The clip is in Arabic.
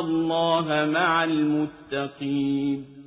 الله مع المتقين